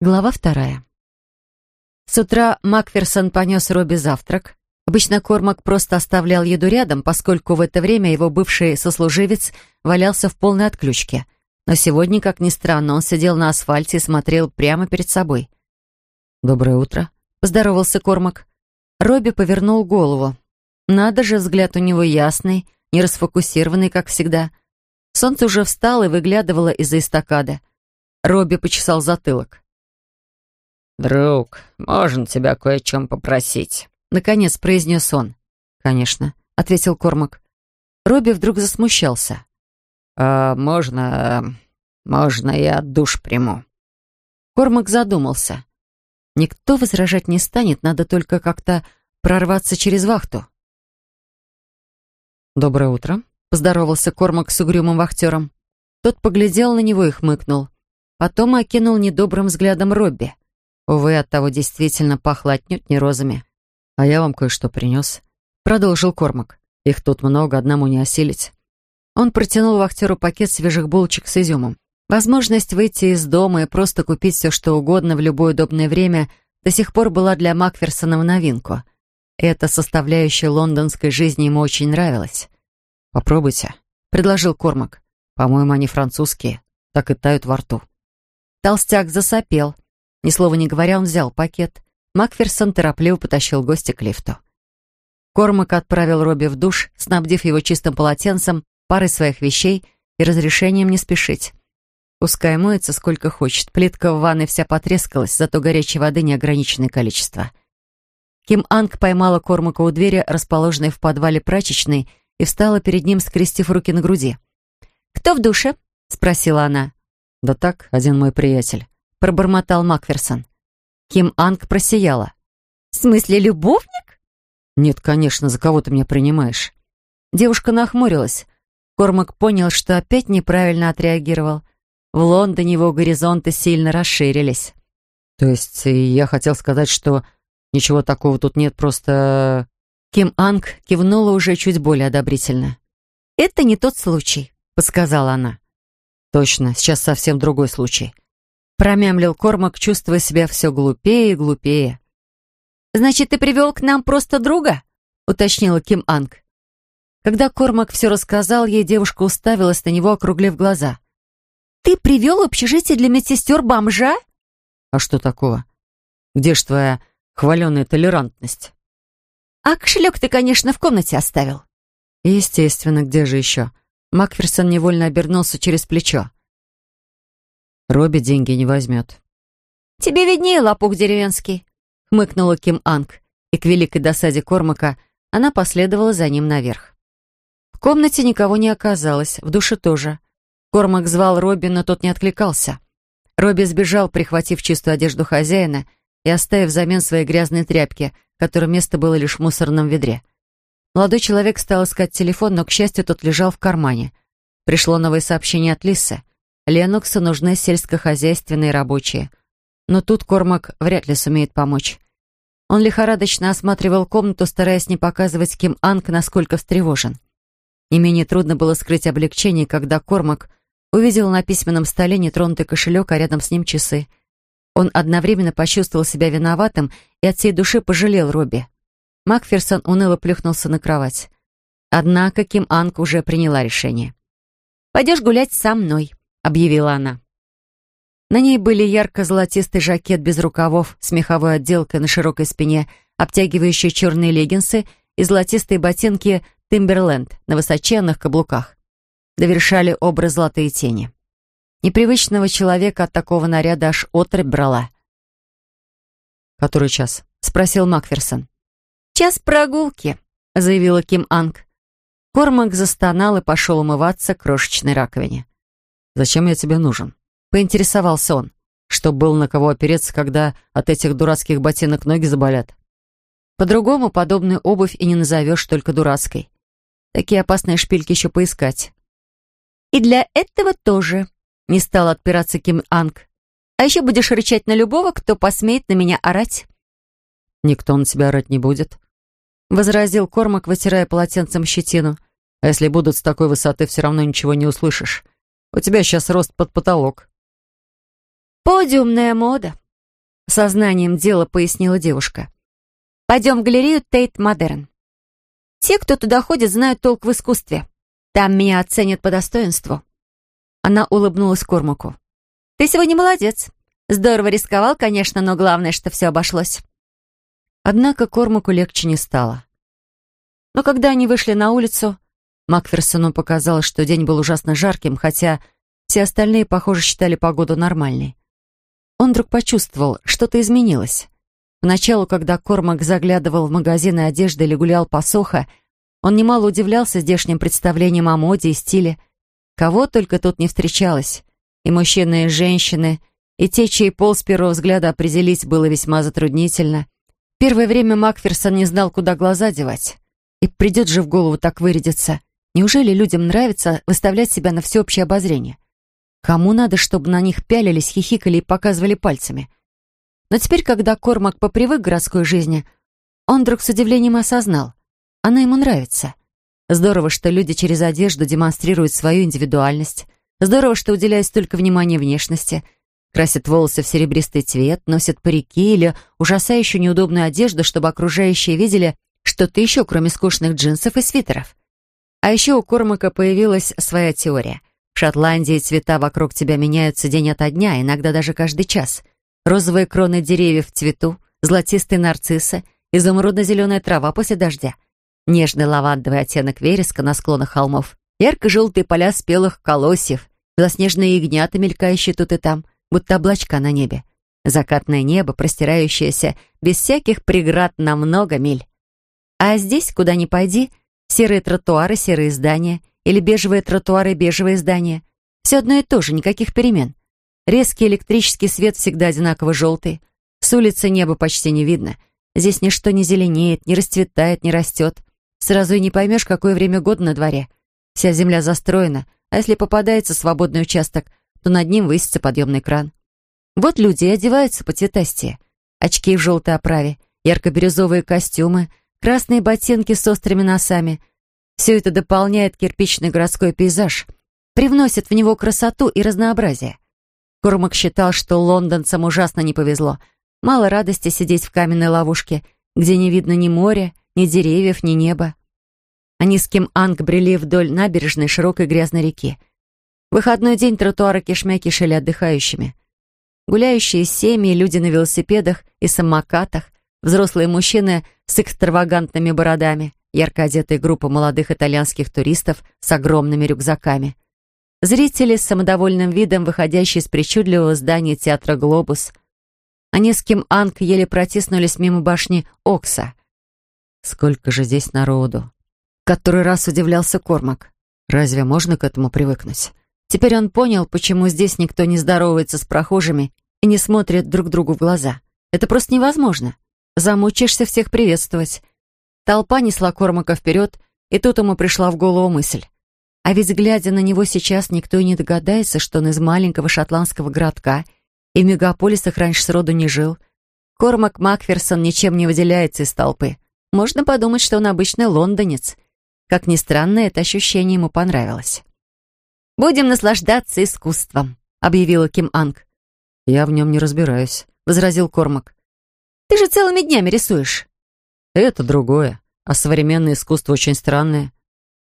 Глава вторая. С утра Макферсон понес Робби завтрак. Обычно Кормак просто оставлял еду рядом, поскольку в это время его бывший сослуживец валялся в полной отключке. Но сегодня, как ни странно, он сидел на асфальте и смотрел прямо перед собой. «Доброе утро», — поздоровался Кормак. Робби повернул голову. Надо же, взгляд у него ясный, не расфокусированный, как всегда. Солнце уже встало и выглядывало из-за эстакады. Робби почесал затылок. «Друг, можно тебя кое о чем попросить?» Наконец произнес он. «Конечно», — ответил Кормак. Робби вдруг засмущался. «А можно... можно я душ приму?» Кормак задумался. Никто возражать не станет, надо только как-то прорваться через вахту. «Доброе утро», — поздоровался Кормак с угрюмым вахтером. Тот поглядел на него и хмыкнул. Потом окинул недобрым взглядом Робби. Увы, от того действительно пахло отнюдь не розами. «А я вам кое-что принес», — продолжил Кормак. «Их тут много, одному не осилить». Он протянул вахтеру пакет свежих булочек с изюмом. Возможность выйти из дома и просто купить все, что угодно в любое удобное время до сих пор была для Макферсона в новинку. Эта составляющая лондонской жизни ему очень нравилась. «Попробуйте», — предложил Кормак. «По-моему, они французские, так и тают во рту». Толстяк засопел — ни слова не говоря, он взял пакет. Макферсон торопливо потащил гостя к лифту. Кормак отправил Робби в душ, снабдив его чистым полотенцем, парой своих вещей и разрешением не спешить. Пускай моется сколько хочет. Плитка в ванной вся потрескалась, зато горячей воды неограниченное количество. Ким Анг поймала Кормака у двери, расположенной в подвале прачечной, и встала перед ним, скрестив руки на груди. «Кто в душе?» — спросила она. «Да так, один мой приятель» пробормотал Макферсон. Ким Анг просияла. «В смысле, любовник?» «Нет, конечно, за кого ты меня принимаешь?» Девушка нахмурилась. Кормак понял, что опять неправильно отреагировал. В Лондоне его горизонты сильно расширились. «То есть я хотел сказать, что ничего такого тут нет, просто...» Ким Анг кивнула уже чуть более одобрительно. «Это не тот случай», — подсказала она. «Точно, сейчас совсем другой случай. Промямлил Кормак, чувствуя себя все глупее и глупее. «Значит, ты привел к нам просто друга?» — уточнила Ким Анг. Когда Кормак все рассказал, ей девушка уставилась на него, округлив глаза. «Ты привел в общежитие для медсестер бомжа?» «А что такого? Где ж твоя хваленая толерантность?» «А кошелек ты, конечно, в комнате оставил». «Естественно, где же еще?» Макферсон невольно обернулся через плечо. Робби деньги не возьмет. «Тебе виднее, лопух деревенский», — хмыкнула Ким Анг, и к великой досаде Кормака она последовала за ним наверх. В комнате никого не оказалось, в душе тоже. Кормак звал Робби, но тот не откликался. Робби сбежал, прихватив чистую одежду хозяина и оставив взамен свои грязные тряпки, которым место было лишь в мусорном ведре. Молодой человек стал искать телефон, но, к счастью, тот лежал в кармане. Пришло новое сообщение от Лисы. Леноксу нужны сельскохозяйственные рабочие. Но тут Кормак вряд ли сумеет помочь. Он лихорадочно осматривал комнату, стараясь не показывать Ким Анг, насколько встревожен. Не менее трудно было скрыть облегчение, когда Кормак увидел на письменном столе нетронутый кошелек, а рядом с ним часы. Он одновременно почувствовал себя виноватым и от всей души пожалел Робби. Макферсон уныло плюхнулся на кровать. Однако Ким Анг уже приняла решение. «Пойдешь гулять со мной», объявила она. На ней были ярко-золотистый жакет без рукавов с меховой отделкой на широкой спине, обтягивающие черные леггинсы и золотистые ботинки «Тимберленд» на высоченных каблуках. Довершали образ золотые тени. Непривычного человека от такого наряда аж отрыбь брала. «Который час?» — спросил Макферсон. «Час прогулки», — заявила Ким Анг. Кормак застонал и пошел умываться к крошечной раковине. «Зачем я тебе нужен?» — поинтересовался он. «Чтоб был на кого опереться, когда от этих дурацких ботинок ноги заболят». По-другому подобную обувь и не назовешь только дурацкой. Такие опасные шпильки еще поискать. «И для этого тоже», — не стал отпираться Ким Анг. «А еще будешь рычать на любого, кто посмеет на меня орать». «Никто на тебя орать не будет», — возразил Кормак, вытирая полотенцем щетину. «А если будут с такой высоты, все равно ничего не услышишь. У тебя сейчас рост под потолок». «Подиумная мода», сознанием дела пояснила девушка. «Пойдем в галерею Тейт Модерн. Те, кто туда ходит, знают толк в искусстве. Там меня оценят по достоинству». Она улыбнулась Кормаку. «Ты сегодня молодец. Здорово рисковал, конечно, но главное, что все обошлось». Однако Кормаку легче не стало. Но когда они вышли на улицу, Макферсону показалось, что день был ужасно жарким, хотя все остальные, похоже, считали погоду нормальной. Он вдруг почувствовал, что-то изменилось. Поначалу, когда Кормак заглядывал в магазины одежды или гулял по Сохо, он немало удивлялся здешним представлениям о моде и стиле. Кого только тут не встречалось. И мужчины, и женщины, и те, чей пол с первого взгляда определить было весьма затруднительно. Первое время Макферсон не знал, куда глаза девать. И придет же в голову так вырядиться. Неужели людям нравится выставлять себя на всеобщее обозрение? Кому надо, чтобы на них пялились, хихикали и показывали пальцами? Но теперь, когда Кормак попривык к городской жизни, он вдруг с удивлением осознал. Она ему нравится. Здорово, что люди через одежду демонстрируют свою индивидуальность. Здорово, что уделяют столько внимания внешности. Красят волосы в серебристый цвет, носят парики или ужасающую неудобную одежду, чтобы окружающие видели что-то еще, кроме скучных джинсов и свитеров. А еще у Кормака появилась своя теория. В Шотландии цвета вокруг тебя меняются день ото дня, иногда даже каждый час. Розовые кроны деревьев в цвету, золотистые нарциссы, изумрудно-зеленая трава после дождя, нежный лавандовый оттенок вереска на склонах холмов, ярко-желтые поля спелых колосьев, белоснежные ягнята, мелькающие тут и там, будто облачка на небе, закатное небо, простирающееся без всяких преград на много миль. А здесь, куда ни пойди, серые тротуары, серые здания или бежевые тротуары, бежевые здания. Все одно и то же, никаких перемен. Резкий электрический свет всегда одинаково желтый. С улицы небо почти не видно. Здесь ничто не зеленеет, не расцветает, не растет. Сразу и не поймешь, какое время года на дворе. Вся земля застроена, а если попадается свободный участок, то над ним высится подъемный кран. Вот люди и одеваются по цветастее. Очки в желтой оправе, ярко-бирюзовые костюмы — красные ботинки с острыми носами. Все это дополняет кирпичный городской пейзаж, привносит в него красоту и разнообразие. Кормак считал, что лондонцам ужасно не повезло. Мало радости сидеть в каменной ловушке, где не видно ни моря, ни деревьев, ни неба. Они с Ким Анг брели вдоль набережной широкой грязной реки. В выходной день тротуары кишмя кишели отдыхающими. Гуляющие семьи, люди на велосипедах и самокатах, Взрослые мужчины с экстравагантными бородами, ярко одетая группа молодых итальянских туристов с огромными рюкзаками. Зрители с самодовольным видом, выходящие из причудливого здания театра «Глобус». Они с Ким Анг еле протиснулись мимо башни Окса. «Сколько же здесь народу!» Который раз удивлялся Кормак. «Разве можно к этому привыкнуть?» Теперь он понял, почему здесь никто не здоровается с прохожими и не смотрит друг другу в глаза. Это просто невозможно. Замучишься всех приветствовать. Толпа несла Кормака вперед, и тут ему пришла в голову мысль. А ведь, глядя на него сейчас, никто и не догадается, что он из маленького шотландского городка и в мегаполисах раньше сроду не жил. Кормак Макферсон ничем не выделяется из толпы. Можно подумать, что он обычный лондонец. Как ни странно, это ощущение ему понравилось. «Будем наслаждаться искусством», — объявила Ким Анг. «Я в нем не разбираюсь», — возразил Кормак. Ты же целыми днями рисуешь». «Это другое. А современное искусство очень странное.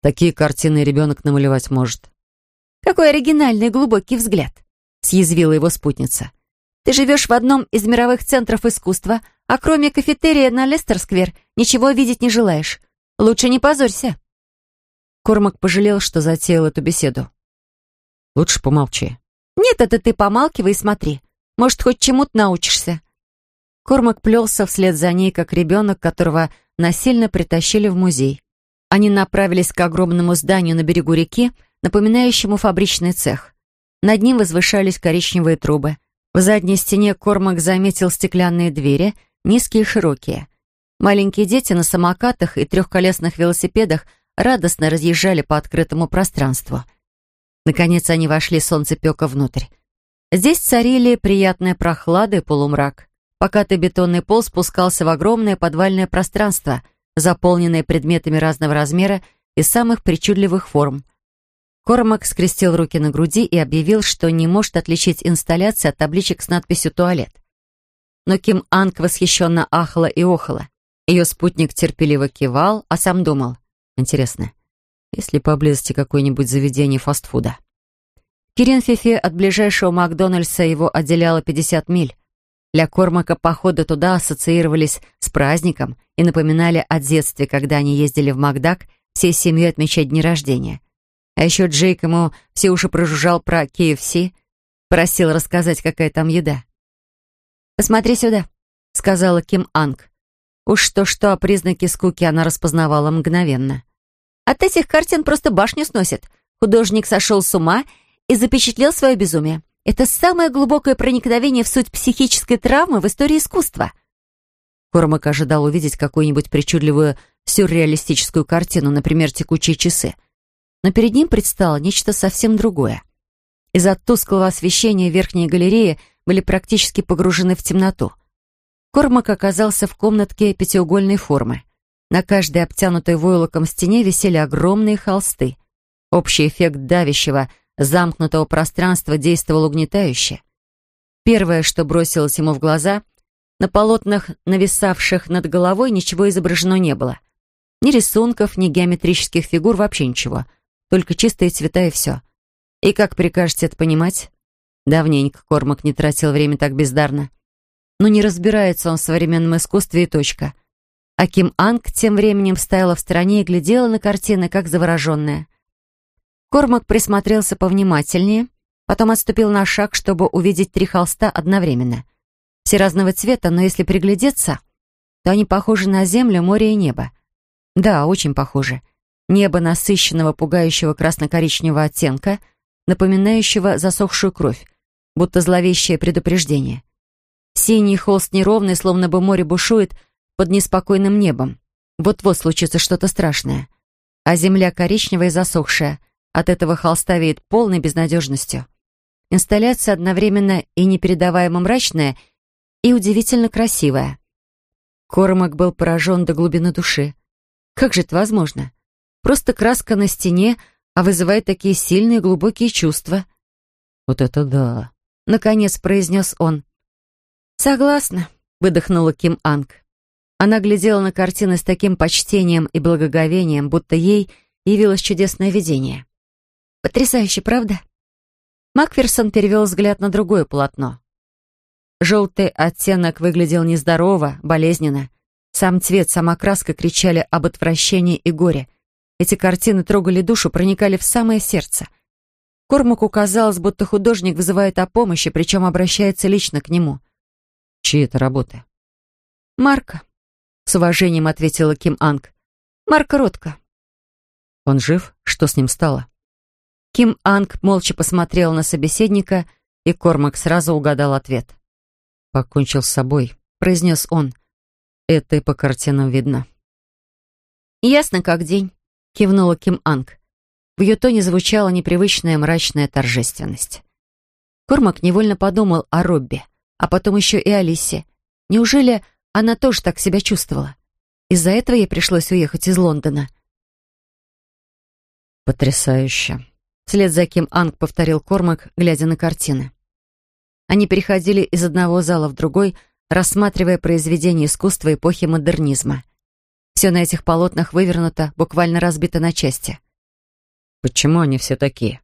Такие картины ребенок намалевать может». «Какой оригинальный глубокий взгляд», — съязвила его спутница. «Ты живешь в одном из мировых центров искусства, а кроме кафетерия на Лестер-сквер ничего видеть не желаешь. Лучше не позорься». Кормак пожалел, что затеял эту беседу. «Лучше помолчи». «Нет, это ты помалкивай и смотри. Может, хоть чему-то научишься. Кормак плелся вслед за ней, как ребенок, которого насильно притащили в музей. Они направились к огромному зданию на берегу реки, напоминающему фабричный цех. Над ним возвышались коричневые трубы. В задней стене Кормак заметил стеклянные двери, низкие и широкие. Маленькие дети на самокатах и трехколесных велосипедах радостно разъезжали по открытому пространству. Наконец они вошли солнцепека внутрь. Здесь царили приятная прохлада и полумрак. Покатый бетонный пол спускался в огромное подвальное пространство, заполненное предметами разного размера и самых причудливых форм. Кормак скрестил руки на груди и объявил, что не может отличить инсталляции от табличек с надписью «Туалет». но Ким Анг восхищенно ахала и охала. Ее спутник терпеливо кивал, а сам думал. Интересно, есть ли поблизости какое-нибудь заведение фастфуда? Киренфифе от ближайшего Макдональдса его отделяло 50 миль. Для Кормака походы туда ассоциировались с праздником и напоминали о детстве, когда они ездили в Макдак всей семьей отмечать дни рождения. А еще Джейк ему все уши прожужжал про KFC, просил рассказать, какая там еда. «Посмотри сюда», — сказала Ким Анг. Уж что-что, а признаки скуки она распознавала мгновенно. От этих картин просто башню сносит. Художник сошел с ума и запечатлел свое безумие. Это самое глубокое проникновение в суть психической травмы в истории искусства. Кормак ожидал увидеть какую-нибудь причудливую сюрреалистическую картину, например, «Текучие часы». Но перед ним предстало нечто совсем другое. Из-за тусклого освещения верхней галереи были практически погружены в темноту. Кормак оказался в комнатке пятиугольной формы. На каждой обтянутой войлоком стене висели огромные холсты. Общий эффект давящего, замкнутого пространства действовал угнетающе. Первое, что бросилось ему в глаза, на полотнах, нависавших над головой, ничего изображено не было. Ни рисунков, ни геометрических фигур, вообще ничего. Только чистые цвета и все. И как прикажете это понимать? Давненько Кормак не тратил время так бездарно. Но не разбирается он в современном искусстве и точка. А Ким Анг тем временем стояла в стороне и глядела на картины, как завороженная. Кормак присмотрелся повнимательнее, потом отступил на шаг, чтобы увидеть три холста одновременно. Все разного цвета, но если приглядеться, то они похожи на землю, море и небо. Да, очень похожи. Небо насыщенного, пугающего красно-коричневого оттенка, напоминающего засохшую кровь, будто зловещее предупреждение. Синий холст неровный, словно бы море бушует под неспокойным небом. Вот-вот случится что-то страшное. А земля коричневая и засохшая. От этого холста веет полной безнадежностью. Инсталляция одновременно и непередаваемо мрачная, и удивительно красивая. Кормак был поражен до глубины души. Как же это возможно? Просто краска на стене, а вызывает такие сильные глубокие чувства. «Вот это да!» Наконец произнес он. «Согласна», — выдохнула Ким Анг. Она глядела на картины с таким почтением и благоговением, будто ей явилось чудесное видение. «Потрясающе, правда?» Макферсон перевел взгляд на другое полотно. Желтый оттенок выглядел нездорово, болезненно. Сам цвет, сама краска кричали об отвращении и горе. Эти картины трогали душу, проникали в самое сердце. Кормаку казалось, будто художник вызывает о помощи, причем обращается лично к нему. «Чьи это работы?» «Марка», — с уважением ответила Ким Анг. «Марка Ротко». «Он жив? Что с ним стало?» Ким Анг молча посмотрел на собеседника, и Кормак сразу угадал ответ. «Покончил с собой», — произнес он. «Это и по картинам видно». «Ясно как день», — кивнула Ким Анг. В ее тоне звучала непривычная мрачная торжественность. Кормак невольно подумал о Робби, а потом еще и Алисе. Неужели она тоже так себя чувствовала? Из-за этого ей пришлось уехать из Лондона. «Потрясающе!» Вслед за кем Анг повторил Кормак, глядя на картины. Они переходили из одного зала в другой, рассматривая произведения искусства эпохи модернизма. Все на этих полотнах вывернуто, буквально разбито на части. «Почему они все такие?»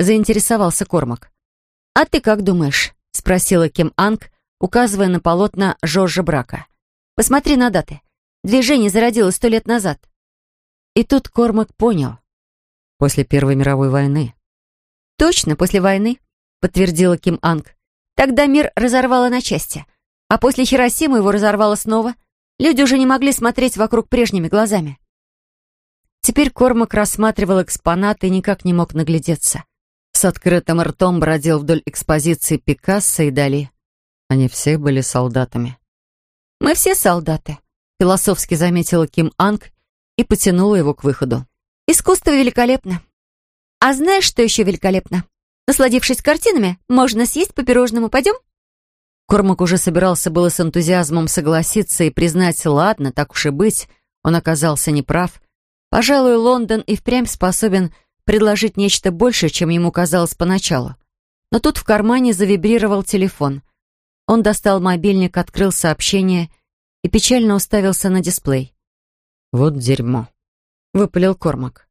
Заинтересовался Кормак. «А ты как думаешь?» Спросила Ким Анг, указывая на полотна Жоржа Брака. «Посмотри на даты. Движение зародилось сто лет назад». И тут Кормак понял. После Первой мировой войны. «Точно, после войны», — подтвердила Ким Анг. «Тогда мир разорвало на части, а после Хиросимы его разорвало снова. Люди уже не могли смотреть вокруг прежними глазами». Теперь Кормак рассматривал экспонаты и никак не мог наглядеться. С открытым ртом бродил вдоль экспозиции Пикассо и Дали. Они все были солдатами. «Мы все солдаты», — философски заметила Ким Анг и потянула его к выходу. «Искусство великолепно. А знаешь, что еще великолепно? Насладившись картинами, можно съесть по пирожному. Пойдем?» Кормак уже собирался было с энтузиазмом согласиться и признать, ладно, так уж и быть, он оказался неправ. Пожалуй, Лондон и впрямь способен предложить нечто большее, чем ему казалось поначалу. Но тут в кармане завибрировал телефон. Он достал мобильник, открыл сообщение и печально уставился на дисплей. «Вот дерьмо», — выпалил Кормак.